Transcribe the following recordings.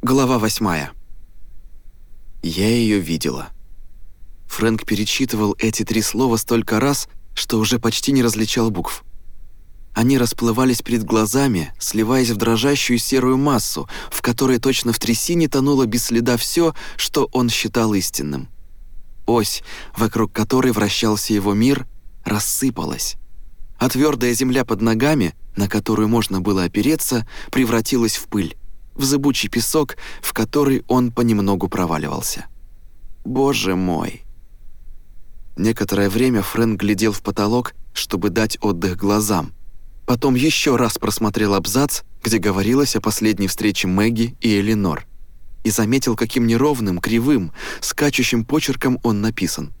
Глава восьмая. Я ее видела. Фрэнк перечитывал эти три слова столько раз, что уже почти не различал букв. Они расплывались перед глазами, сливаясь в дрожащую серую массу, в которой точно в трясине тонуло без следа все, что он считал истинным. Ось, вокруг которой вращался его мир, рассыпалась. А твердая земля под ногами, на которую можно было опереться, превратилась в пыль, в зыбучий песок, в который он понемногу проваливался. Боже мой! Некоторое время Фрэнк глядел в потолок, чтобы дать отдых глазам. Потом еще раз просмотрел абзац, где говорилось о последней встрече Мэгги и Эленор. И заметил, каким неровным, кривым, скачущим почерком он написан.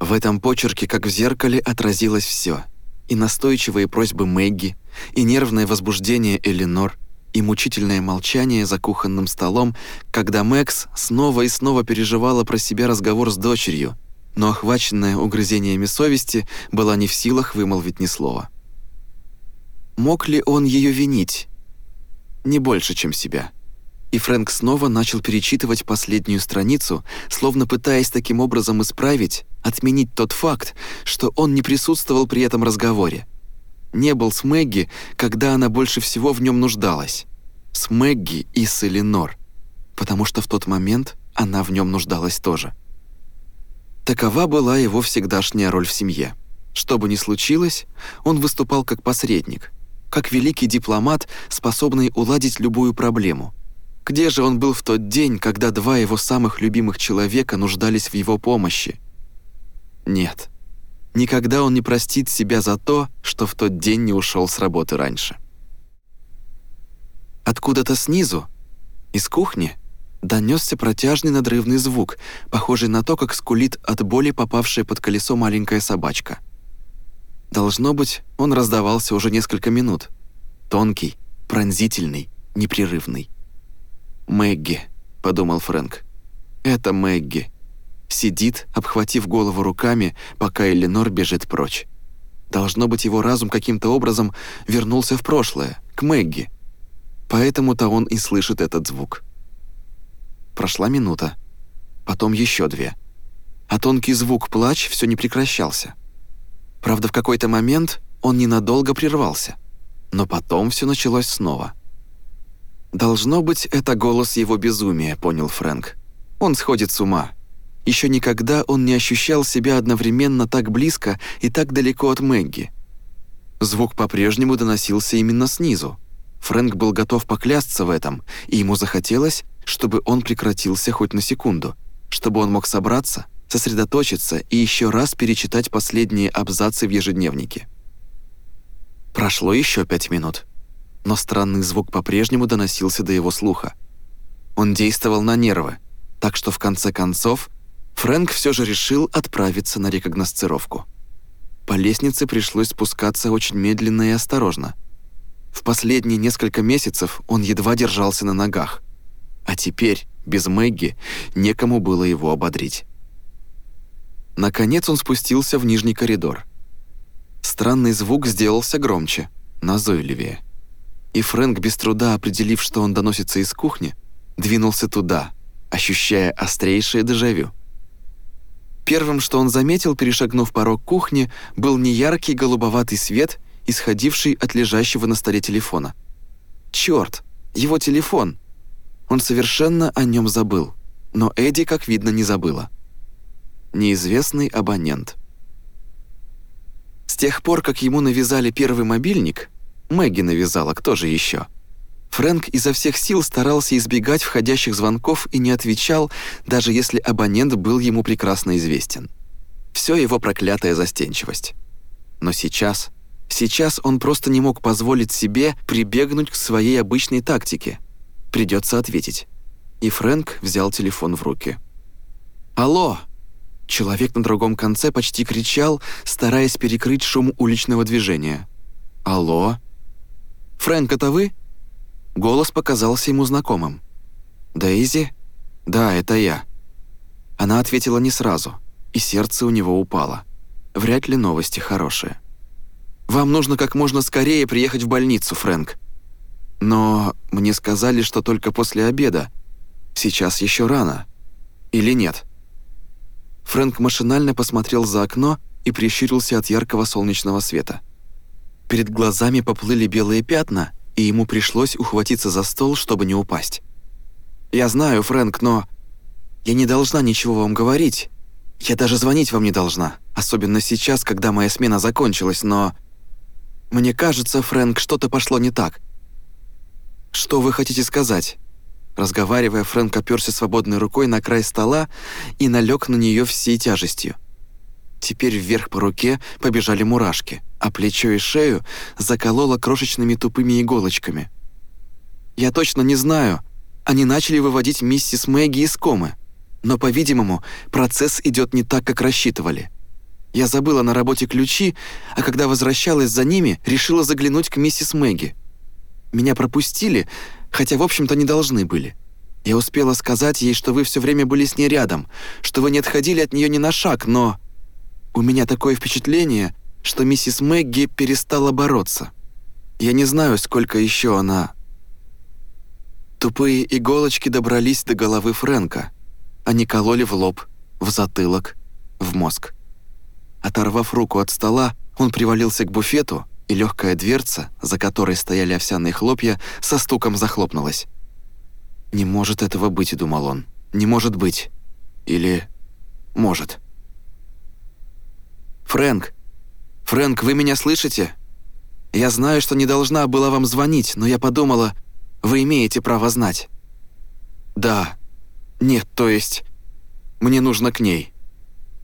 В этом почерке, как в зеркале, отразилось все: И настойчивые просьбы Мэгги, и нервное возбуждение Эленор, и мучительное молчание за кухонным столом, когда Мэкс снова и снова переживала про себя разговор с дочерью, но охваченная угрызениями совести была не в силах вымолвить ни слова. Мог ли он ее винить? Не больше, чем себя. И Фрэнк снова начал перечитывать последнюю страницу, словно пытаясь таким образом исправить, отменить тот факт, что он не присутствовал при этом разговоре. Не был с Мэгги, когда она больше всего в нем нуждалась. С Мэгги и с Эленор. Потому что в тот момент она в нем нуждалась тоже. Такова была его всегдашняя роль в семье. Что бы ни случилось, он выступал как посредник, как великий дипломат, способный уладить любую проблему. Где же он был в тот день, когда два его самых любимых человека нуждались в его помощи? Нет. Никогда он не простит себя за то, что в тот день не ушел с работы раньше. Откуда-то снизу, из кухни, донесся протяжный надрывный звук, похожий на то, как скулит от боли попавшая под колесо маленькая собачка. Должно быть, он раздавался уже несколько минут. Тонкий, пронзительный, непрерывный. «Мэгги», — подумал Фрэнк. «Это Мэгги». Сидит, обхватив голову руками, пока Эленор бежит прочь. Должно быть, его разум каким-то образом вернулся в прошлое, к Мэгги. Поэтому-то он и слышит этот звук. Прошла минута, потом еще две. А тонкий звук плач все не прекращался. Правда, в какой-то момент он ненадолго прервался, но потом все началось снова. «Должно быть, это голос его безумия», — понял Фрэнк. «Он сходит с ума». Еще никогда он не ощущал себя одновременно так близко и так далеко от Мэгги. Звук по-прежнему доносился именно снизу. Фрэнк был готов поклясться в этом, и ему захотелось, чтобы он прекратился хоть на секунду, чтобы он мог собраться, сосредоточиться и еще раз перечитать последние абзацы в ежедневнике. Прошло еще пять минут, но странный звук по-прежнему доносился до его слуха. Он действовал на нервы, так что в конце концов Фрэнк все же решил отправиться на рекогносцировку. По лестнице пришлось спускаться очень медленно и осторожно. В последние несколько месяцев он едва держался на ногах – а теперь, без Мэгги, некому было его ободрить. Наконец он спустился в нижний коридор. Странный звук сделался громче, назойливее. И Фрэнк, без труда определив, что он доносится из кухни, двинулся туда, ощущая острейшее дежавю. Первым, что он заметил, перешагнув порог кухни, был неяркий голубоватый свет, исходивший от лежащего на столе телефона. Черт, его телефон! Он совершенно о нем забыл, но Эдди, как видно, не забыла. Неизвестный абонент. С тех пор, как ему навязали первый мобильник, Мэгги навязала, кто же еще? Фрэнк изо всех сил старался избегать входящих звонков и не отвечал, даже если абонент был ему прекрасно известен. Все его проклятая застенчивость. Но сейчас, сейчас он просто не мог позволить себе прибегнуть к своей обычной тактике — Придется ответить. И Фрэнк взял телефон в руки. «Алло!» Человек на другом конце почти кричал, стараясь перекрыть шум уличного движения. «Алло?» «Фрэнк, это вы?» Голос показался ему знакомым. «Дейзи?» «Да, это я». Она ответила не сразу, и сердце у него упало. Вряд ли новости хорошие. «Вам нужно как можно скорее приехать в больницу, Фрэнк». Но мне сказали, что только после обеда. Сейчас еще рано. Или нет?» Фрэнк машинально посмотрел за окно и прищурился от яркого солнечного света. Перед глазами поплыли белые пятна, и ему пришлось ухватиться за стол, чтобы не упасть. «Я знаю, Фрэнк, но я не должна ничего вам говорить. Я даже звонить вам не должна, особенно сейчас, когда моя смена закончилась, но... Мне кажется, Фрэнк, что-то пошло не так. Что вы хотите сказать?» Разговаривая, Фрэнк оперся свободной рукой на край стола и налег на нее всей тяжестью. Теперь вверх по руке побежали мурашки, а плечо и шею закололо крошечными тупыми иголочками. «Я точно не знаю. Они начали выводить миссис Мэгги из комы. Но, по-видимому, процесс идет не так, как рассчитывали. Я забыла на работе ключи, а когда возвращалась за ними, решила заглянуть к миссис Мэгги. Меня пропустили, хотя, в общем-то, не должны были. Я успела сказать ей, что вы все время были с ней рядом, что вы не отходили от нее ни на шаг, но... У меня такое впечатление, что миссис Мэгги перестала бороться. Я не знаю, сколько еще она... Тупые иголочки добрались до головы Фрэнка. Они кололи в лоб, в затылок, в мозг. Оторвав руку от стола, он привалился к буфету, и легкая дверца, за которой стояли овсяные хлопья, со стуком захлопнулась. «Не может этого быть», — думал он. «Не может быть. Или... может». «Фрэнк! Фрэнк, вы меня слышите? Я знаю, что не должна была вам звонить, но я подумала, вы имеете право знать». «Да. Нет, то есть... Мне нужно к ней.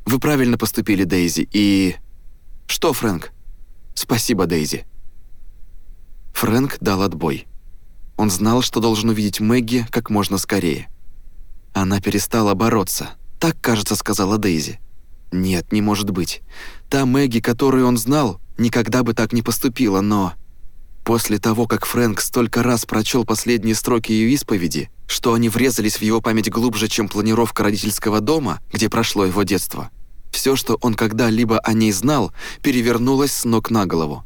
Вы правильно поступили, Дейзи, и... Что, Фрэнк? Спасибо, Дейзи». Фрэнк дал отбой. Он знал, что должен увидеть Мэгги как можно скорее. Она перестала бороться. Так, кажется, сказала Дейзи. Нет, не может быть. Та Мэгги, которую он знал, никогда бы так не поступила, но... После того, как Фрэнк столько раз прочел последние строки ее исповеди, что они врезались в его память глубже, чем планировка родительского дома, где прошло его детство, все, что он когда-либо о ней знал, перевернулось с ног на голову.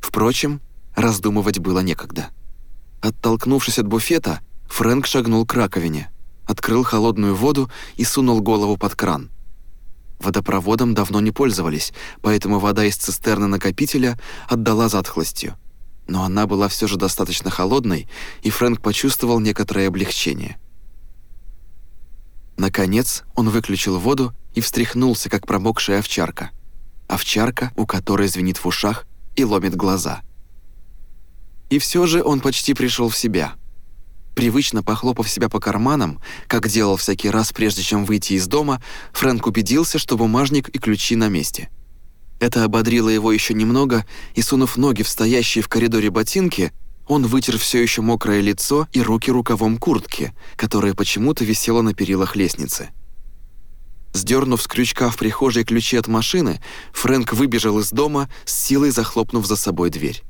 Впрочем, раздумывать было некогда. Оттолкнувшись от буфета, Фрэнк шагнул к раковине, открыл холодную воду и сунул голову под кран. Водопроводом давно не пользовались, поэтому вода из цистерны накопителя отдала затхлостью но она была все же достаточно холодной, и Фрэнк почувствовал некоторое облегчение. Наконец он выключил воду и встряхнулся, как промокшая овчарка. Овчарка, у которой звенит в ушах и ломит глаза. И все же он почти пришел в себя. Привычно похлопав себя по карманам, как делал всякий раз, прежде чем выйти из дома, Фрэнк убедился, что бумажник и ключи на месте – это ободрило его еще немного, и, сунув ноги в стоящие в коридоре ботинки, он вытер все еще мокрое лицо и руки рукавом куртки, которая почему-то висела на перилах лестницы. Сдернув с крючка в прихожей ключи от машины, Фрэнк выбежал из дома, с силой захлопнув за собой дверь.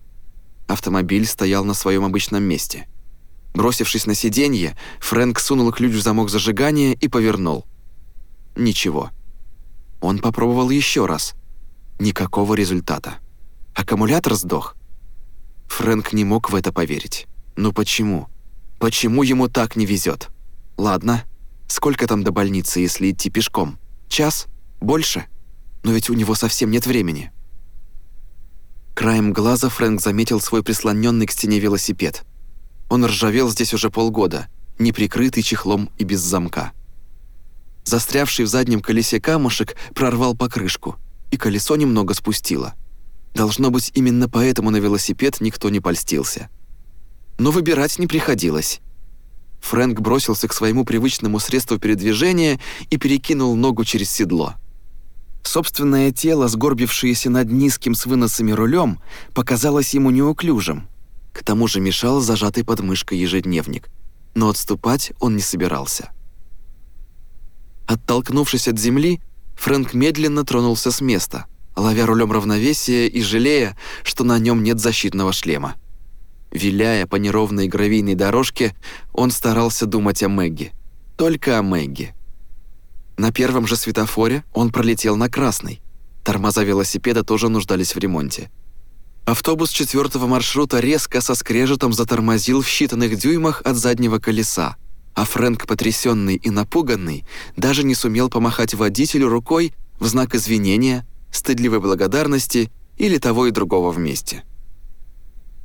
Автомобиль стоял на своем обычном месте. Бросившись на сиденье, Фрэнк сунул ключ в замок зажигания и повернул. Ничего. Он попробовал еще раз, Никакого результата. Аккумулятор сдох. Фрэнк не мог в это поверить. Ну почему? Почему ему так не везет? Ладно, сколько там до больницы, если идти пешком? Час? Больше? Но ведь у него совсем нет времени. Краем глаза Фрэнк заметил свой прислоненный к стене велосипед. Он ржавел здесь уже полгода, неприкрытый чехлом и без замка. Застрявший в заднем колесе камушек прорвал покрышку – и колесо немного спустило. Должно быть, именно поэтому на велосипед никто не польстился. Но выбирать не приходилось. Фрэнк бросился к своему привычному средству передвижения и перекинул ногу через седло. Собственное тело, сгорбившееся над низким с выносами рулем, показалось ему неуклюжим. К тому же мешал зажатый под мышкой ежедневник. Но отступать он не собирался. Оттолкнувшись от земли, Фрэнк медленно тронулся с места, ловя рулем равновесие и жалея, что на нем нет защитного шлема. Виляя по неровной гравийной дорожке, он старался думать о Мэгги. Только о Мэгги. На первом же светофоре он пролетел на красный. Тормоза велосипеда тоже нуждались в ремонте. Автобус четвертого маршрута резко со скрежетом затормозил в считанных дюймах от заднего колеса, а Фрэнк, потрясенный и напуганный, даже не сумел помахать водителю рукой в знак извинения, стыдливой благодарности или того и другого вместе.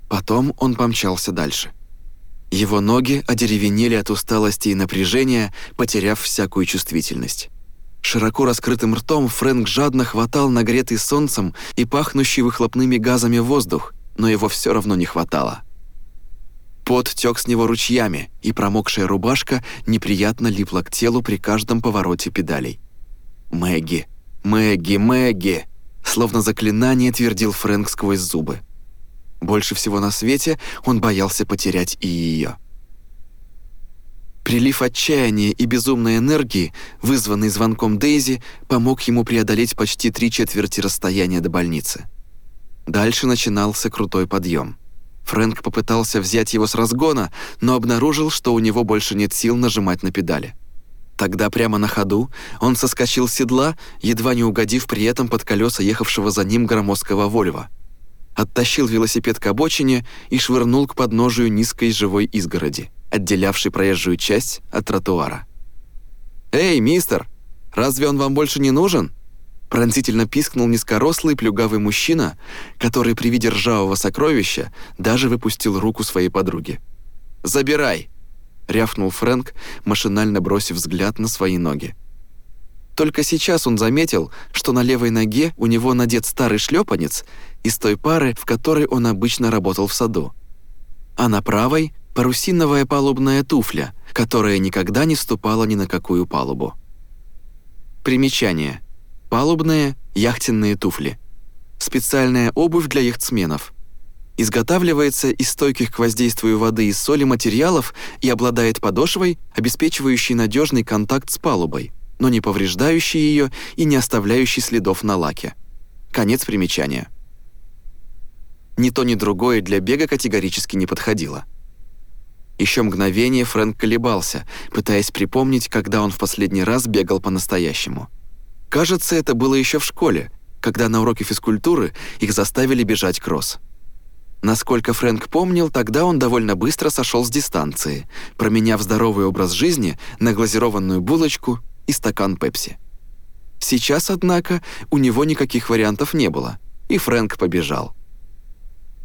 Потом он помчался дальше. Его ноги одеревенели от усталости и напряжения, потеряв всякую чувствительность. Широко раскрытым ртом Фрэнк жадно хватал нагретый солнцем и пахнущий выхлопными газами воздух, но его все равно не хватало. Пот тек с него ручьями, и промокшая рубашка неприятно липла к телу при каждом повороте педалей. «Мэгги! Мэгги! Мэгги!» Словно заклинание твердил Фрэнк сквозь зубы. Больше всего на свете он боялся потерять и ее. Прилив отчаяния и безумной энергии, вызванный звонком Дейзи, помог ему преодолеть почти три четверти расстояния до больницы. Дальше начинался крутой подъем. Фрэнк попытался взять его с разгона, но обнаружил, что у него больше нет сил нажимать на педали. Тогда прямо на ходу он соскочил с седла, едва не угодив при этом под колеса ехавшего за ним громоздкого Вольва. Оттащил велосипед к обочине и швырнул к подножию низкой живой изгороди отделявший проезжую часть от тротуара. «Эй, мистер, разве он вам больше не нужен?» Пронзительно пискнул низкорослый плюгавый мужчина, который при виде ржавого сокровища даже выпустил руку своей подруги. «Забирай!» — рявкнул Фрэнк, машинально бросив взгляд на свои ноги. Только сейчас он заметил, что на левой ноге у него надет старый шлепанец из той пары, в которой он обычно работал в саду. А на правой парусиновая палубная туфля, которая никогда не ступала ни на какую палубу. Примечание. Палубные яхтенные туфли. Специальная обувь для яхтсменов. Изготавливается из стойких к воздействию воды и соли материалов и обладает подошвой, обеспечивающей надежный контакт с палубой, но не повреждающей ее и не оставляющей следов на лаке. Конец примечания. Ни то, ни другое для бега категорически не подходило. Еще мгновение Фрэнк колебался, пытаясь припомнить, когда он в последний раз бегал по-настоящему. Кажется, это было еще в школе, когда на уроке физкультуры их заставили бежать кросс. Насколько Фрэнк помнил, тогда он довольно быстро сошел с дистанции, променяв здоровый образ жизни на глазированную булочку и стакан пепси. Сейчас, однако, у него никаких вариантов не было, и Фрэнк побежал.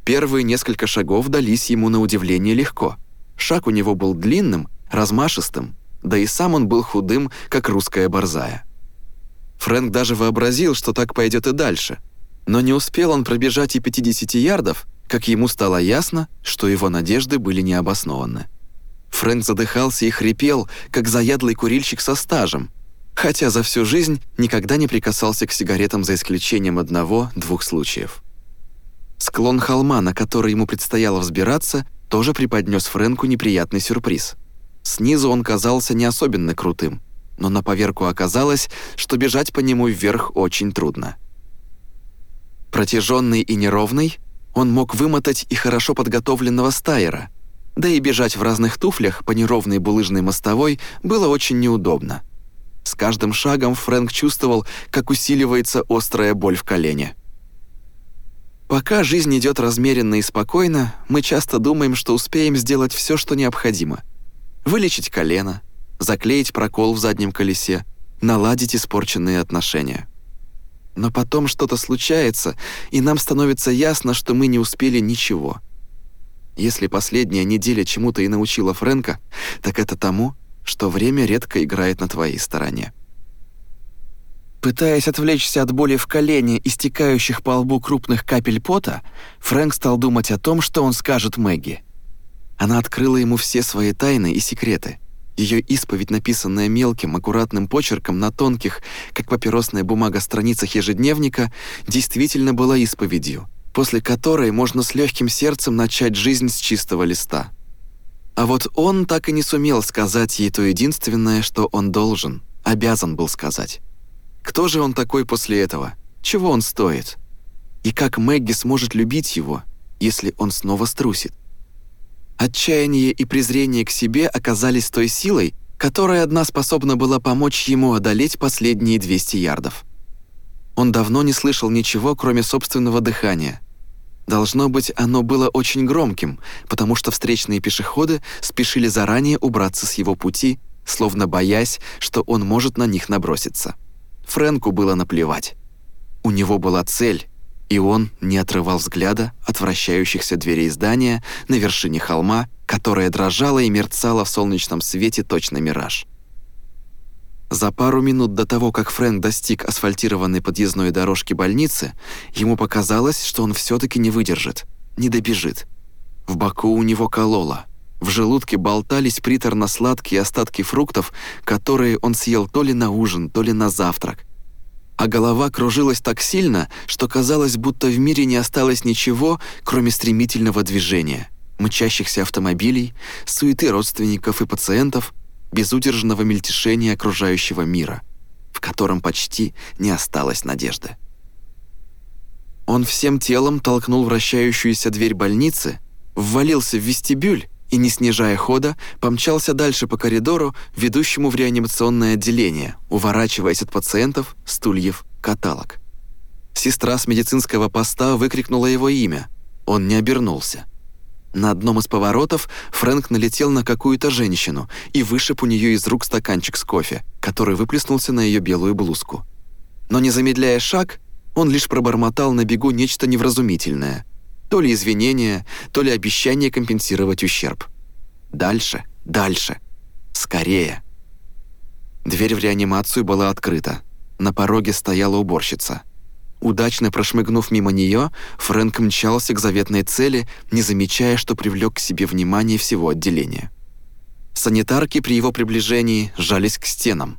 Первые несколько шагов дались ему на удивление легко – Шаг у него был длинным, размашистым, да и сам он был худым, как русская борзая. Фрэнк даже вообразил, что так пойдет и дальше. Но не успел он пробежать и 50 ярдов, как ему стало ясно, что его надежды были необоснованы. Фрэнк задыхался и хрипел, как заядлый курильщик со стажем, хотя за всю жизнь никогда не прикасался к сигаретам за исключением одного-двух случаев. Склон холма, на который ему предстояло взбираться, тоже преподнес Фрэнку неприятный сюрприз. Снизу он казался не особенно крутым, но на поверку оказалось, что бежать по нему вверх очень трудно. Протяженный и неровный, он мог вымотать и хорошо подготовленного стайера, да и бежать в разных туфлях по неровной булыжной мостовой было очень неудобно. С каждым шагом Фрэнк чувствовал, как усиливается острая боль в колене. Пока жизнь идет размеренно и спокойно, мы часто думаем, что успеем сделать все, что необходимо. Вылечить колено, заклеить прокол в заднем колесе, наладить испорченные отношения. Но потом что-то случается, и нам становится ясно, что мы не успели ничего. Если последняя неделя чему-то и научила Фрэнка, так это тому, что время редко играет на твоей стороне. Пытаясь отвлечься от боли в колене и стекающих по лбу крупных капель пота, Фрэнк стал думать о том, что он скажет Мэгги. Она открыла ему все свои тайны и секреты. Ее исповедь, написанная мелким, аккуратным почерком на тонких, как папиросная бумага, страницах ежедневника, действительно была исповедью, после которой можно с легким сердцем начать жизнь с чистого листа. А вот он так и не сумел сказать ей то единственное, что он должен, обязан был сказать. Кто же он такой после этого? Чего он стоит? И как Мэгги сможет любить его, если он снова струсит? Отчаяние и презрение к себе оказались той силой, которая одна способна была помочь ему одолеть последние 200 ярдов. Он давно не слышал ничего, кроме собственного дыхания. Должно быть, оно было очень громким, потому что встречные пешеходы спешили заранее убраться с его пути, словно боясь, что он может на них наброситься. Фрэнку было наплевать. У него была цель, и он не отрывал взгляда от вращающихся дверей здания на вершине холма, которая дрожала и мерцала в солнечном свете точно мираж. За пару минут до того, как Фрэнк достиг асфальтированной подъездной дорожки больницы, ему показалось, что он все-таки не выдержит, не добежит. В боку у него кололо. В желудке болтались приторно-сладкие остатки фруктов, которые он съел то ли на ужин, то ли на завтрак. А голова кружилась так сильно, что казалось, будто в мире не осталось ничего, кроме стремительного движения, мчащихся автомобилей, суеты родственников и пациентов, безудержного мельтешения окружающего мира, в котором почти не осталось надежды. Он всем телом толкнул вращающуюся дверь больницы, ввалился в вестибюль и, не снижая хода, помчался дальше по коридору, ведущему в реанимационное отделение, уворачиваясь от пациентов, стульев, каталог. Сестра с медицинского поста выкрикнула его имя. Он не обернулся. На одном из поворотов Фрэнк налетел на какую-то женщину и вышиб у нее из рук стаканчик с кофе, который выплеснулся на ее белую блузку. Но не замедляя шаг, он лишь пробормотал на бегу нечто невразумительное. То ли извинение, то ли обещание компенсировать ущерб. Дальше, дальше, скорее. Дверь в реанимацию была открыта. На пороге стояла уборщица. Удачно прошмыгнув мимо нее, Фрэнк мчался к заветной цели, не замечая, что привлек к себе внимание всего отделения. Санитарки при его приближении сжались к стенам.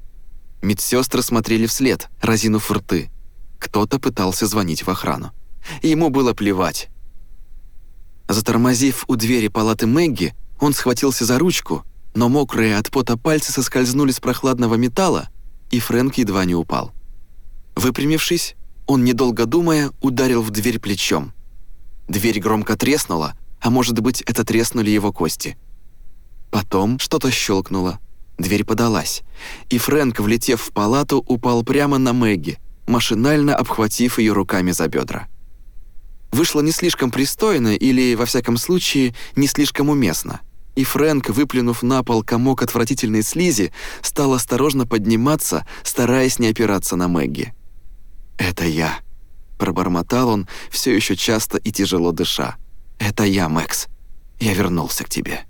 Медсестры смотрели вслед, разинув рты. Кто-то пытался звонить в охрану. Ему было плевать. Затормозив у двери палаты Мэгги, он схватился за ручку, но мокрые от пота пальцы соскользнули с прохладного металла, и Фрэнк едва не упал. Выпрямившись, он, недолго думая, ударил в дверь плечом. Дверь громко треснула, а может быть, это треснули его кости. Потом что-то щелкнуло. Дверь подалась, и Фрэнк, влетев в палату, упал прямо на Мэгги, машинально обхватив ее руками за бедра. Вышло не слишком пристойно или, во всяком случае, не слишком уместно. И Фрэнк, выплюнув на пол комок отвратительной слизи, стал осторожно подниматься, стараясь не опираться на Мэгги. «Это я», — пробормотал он, все еще часто и тяжело дыша. «Это я, Мэкс. Я вернулся к тебе».